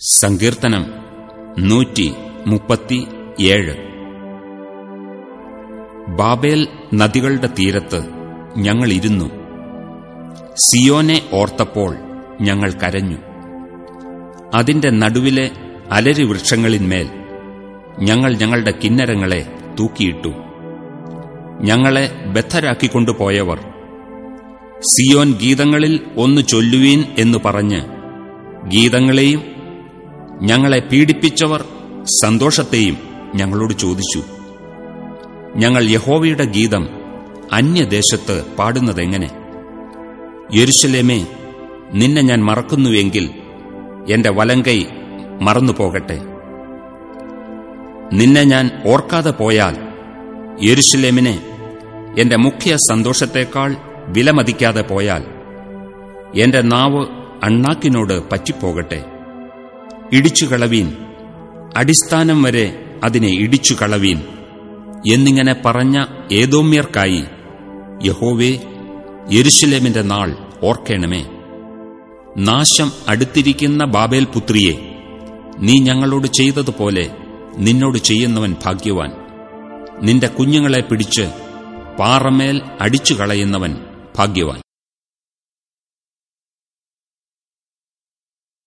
സങ്കീർത്തനം നൂറ്റി മുപ്പത്തി ഏഴ്. ബാബേൽ നദികളുടെ തീരത്ത് ഞങ്ങളിരുന്നു സിയോനെ ഓർത്തപ്പോൾ ഞങ്ങൾ കരഞ്ഞു. അതിന്റെ നടുവിലെ അലരി വൃക്ഷങ്ങളിന്മേൽ ഞങ്ങൾ ഞങ്ങളുടെ കിന്നരങ്ങളെ തൂക്കിയിട്ടു. ഞങ്ങളെ ബദ്ധരാക്കിക്കൊണ്ടുപോയവർ സിയോൻ ഗീതങ്ങളിൽ ഒന്ന് ചൊല്ലുവീൻ എന്നു പറഞ്ഞ് ഗീതങ്ങളെയും ഞങ്ങളെ പീഡിപ്പിച്ചവർ സന്തോഷത്തെയും ഞങ്ങളോട് ചോദിച്ചു. ഞങ്ങൾ യഹോവയുടെ ഗീതം അന്യദേശത്ത് പാടുന്നതെങ്ങനെ? യെരുശലേമേ നിന്നെ ഞാൻ മറക്കുന്നുവെങ്കിൽ എന്റെ വലങ്കൈ മറന്നുപോകട്ടെ. നിന്നെ ഞാൻ ഓർക്കാതെ പോയാൽ യെരുശലേമിനെ എന്റെ മുഖ്യ സന്തോഷത്തേക്കാൾ വിലമതിക്കാതെ പോയാൽ എന്റെ നാവ് അണ്ണാക്കിനോട് പറ്റിപ്പോകട്ടെ. ഇടിച്ചുകളവീൻ. അടിസ്ഥാനം വരെ അതിനെ ഇടിച്ചു കളവീൻ എന്നിങ്ങനെ പറഞ്ഞ ഏതോമ്യർക്കായി യഹോവേ യെരുശലേമിന്റെ നാൾ ഓർക്കേണമേ. നാശം അടുത്തിരിക്കുന്ന ബാബേൽ പുത്രിയെ നീ ഞങ്ങളോട് ചെയ്തതുപോലെ നിന്നോട് ചെയ്യുന്നവൻ ഭാഗ്യവാൻ. നിന്റെ കുഞ്ഞുങ്ങളെ പിടിച്ച് പാറമേൽ അടിച്ചുകളയുന്നവൻ ഭാഗ്യവാൻ.